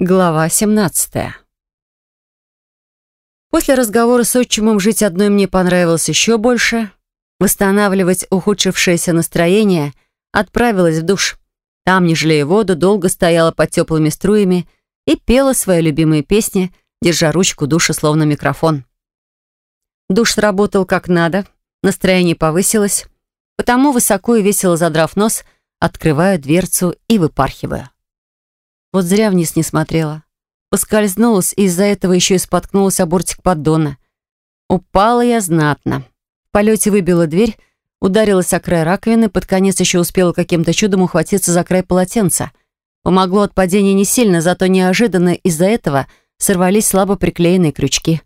Глава 17 После разговора с отчимом жить одной мне понравилось еще больше. Восстанавливать ухудшившееся настроение отправилась в душ. Там, не жалея воду, долго стояла под теплыми струями и пела свои любимые песни, держа ручку душа словно микрофон. Душ сработал как надо, настроение повысилось, потому высоко и весело задрав нос, открываю дверцу и выпархиваю. Вот зря вниз не смотрела. Поскользнулась и из-за этого еще и споткнулась о бортик поддона. Упала я знатно. В полете выбила дверь, ударилась о край раковины, под конец еще успела каким-то чудом ухватиться за край полотенца. Помогло от падения не сильно, зато неожиданно из-за этого сорвались слабо приклеенные крючки,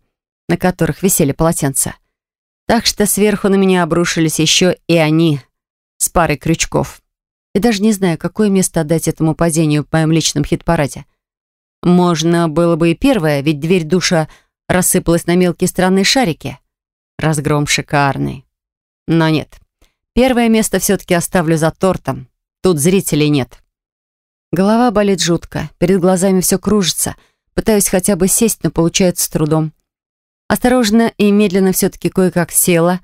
на которых висели полотенца. Так что сверху на меня обрушились еще и они с парой крючков и даже не знаю, какое место отдать этому падению в моем личном хит-параде. Можно было бы и первое, ведь дверь душа рассыпалась на мелкие странные шарики. Разгром шикарный. Но нет. Первое место все-таки оставлю за тортом. Тут зрителей нет. Голова болит жутко, перед глазами все кружится. Пытаюсь хотя бы сесть, но получается с трудом. Осторожно и медленно все-таки кое-как села,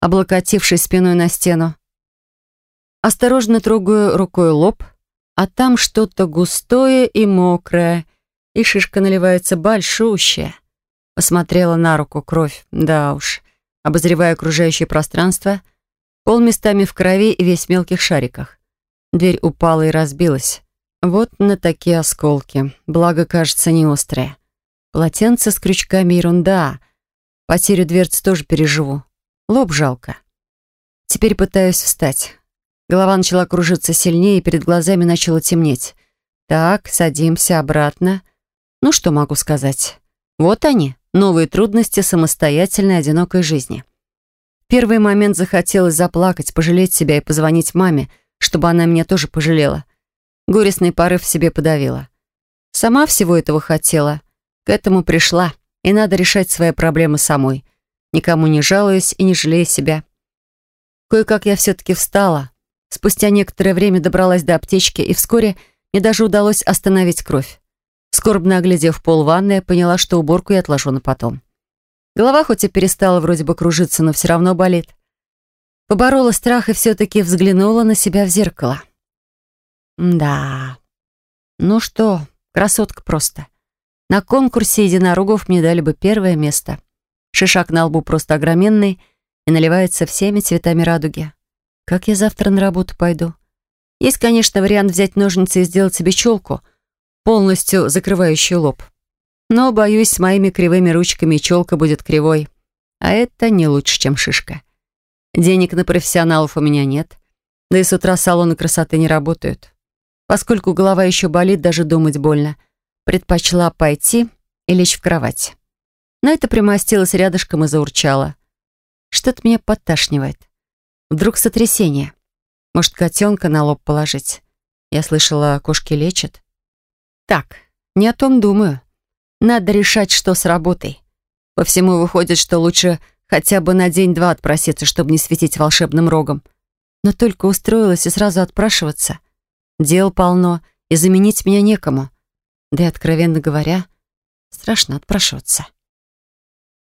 облокотившись спиной на стену. Осторожно трогаю рукой лоб, а там что-то густое и мокрое, и шишка наливается большущая. Посмотрела на руку кровь, да уж. Обозревая окружающее пространство, пол местами в крови и весь в мелких шариках. Дверь упала и разбилась. Вот на такие осколки. Благо, кажется, не острые. Полотенце с крючками ерунда. Потерю дверцы тоже переживу. Лоб жалко. Теперь пытаюсь встать. Голова начала кружиться сильнее, и перед глазами начало темнеть. Так, садимся обратно. Ну, что могу сказать? Вот они, новые трудности самостоятельной одинокой жизни. В первый момент захотелось заплакать, пожалеть себя и позвонить маме, чтобы она меня тоже пожалела. Горестный порыв в себе подавила. Сама всего этого хотела. К этому пришла, и надо решать свои проблемы самой. Никому не жалуюсь и не жалею себя. Кое-как я все-таки встала, Спустя некоторое время добралась до аптечки, и вскоре мне даже удалось остановить кровь. Скорбно оглядев пол ванны, поняла, что уборку я отложу на потом. Голова хоть и перестала вроде бы кружиться, но все равно болит. Поборола страх и все-таки взглянула на себя в зеркало. Да. Ну что, красотка просто. На конкурсе единорогов мне дали бы первое место. Шишак на лбу просто огроменный и наливается всеми цветами радуги. Как я завтра на работу пойду? Есть, конечно, вариант взять ножницы и сделать себе челку, полностью закрывающую лоб. Но, боюсь, с моими кривыми ручками челка будет кривой. А это не лучше, чем шишка. Денег на профессионалов у меня нет. Да и с утра салоны красоты не работают. Поскольку голова еще болит, даже думать больно. Предпочла пойти и лечь в кровать. На это примостилась рядышком и заурчала. Что-то меня подташнивает. Вдруг сотрясение. Может, котенка на лоб положить? Я слышала, кошки лечат. Так, не о том думаю. Надо решать, что с работой. По всему выходит, что лучше хотя бы на день-два отпроситься, чтобы не светить волшебным рогом. Но только устроилась и сразу отпрашиваться. Дел полно, и заменить меня некому. Да и, откровенно говоря, страшно отпрашиваться.